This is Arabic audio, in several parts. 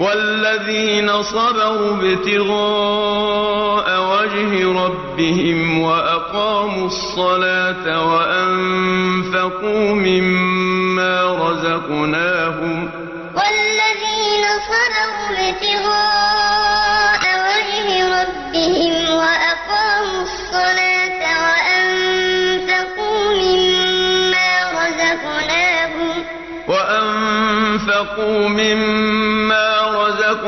وَالَّذِينَ صَبَرُوا ابْتِغَاءَ وَجْهِ رَبِّهِمْ وَأَقَامُوا الصَّلَاةَ وَأَنفَقُوا مِمَّا رَزَقْنَاهُمْ وَالَّذِينَ صَبَرُوا ابْتِغَاءَ وَجْهِ رَبِّهِمْ وَأَقَامُوا الصَّلَاةَ وَأَنفَقُوا مِمَّا رَزَقْنَاهُمْ وَأَنفَقُوا مِمَّا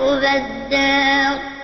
عُقْبَى الدَّارِ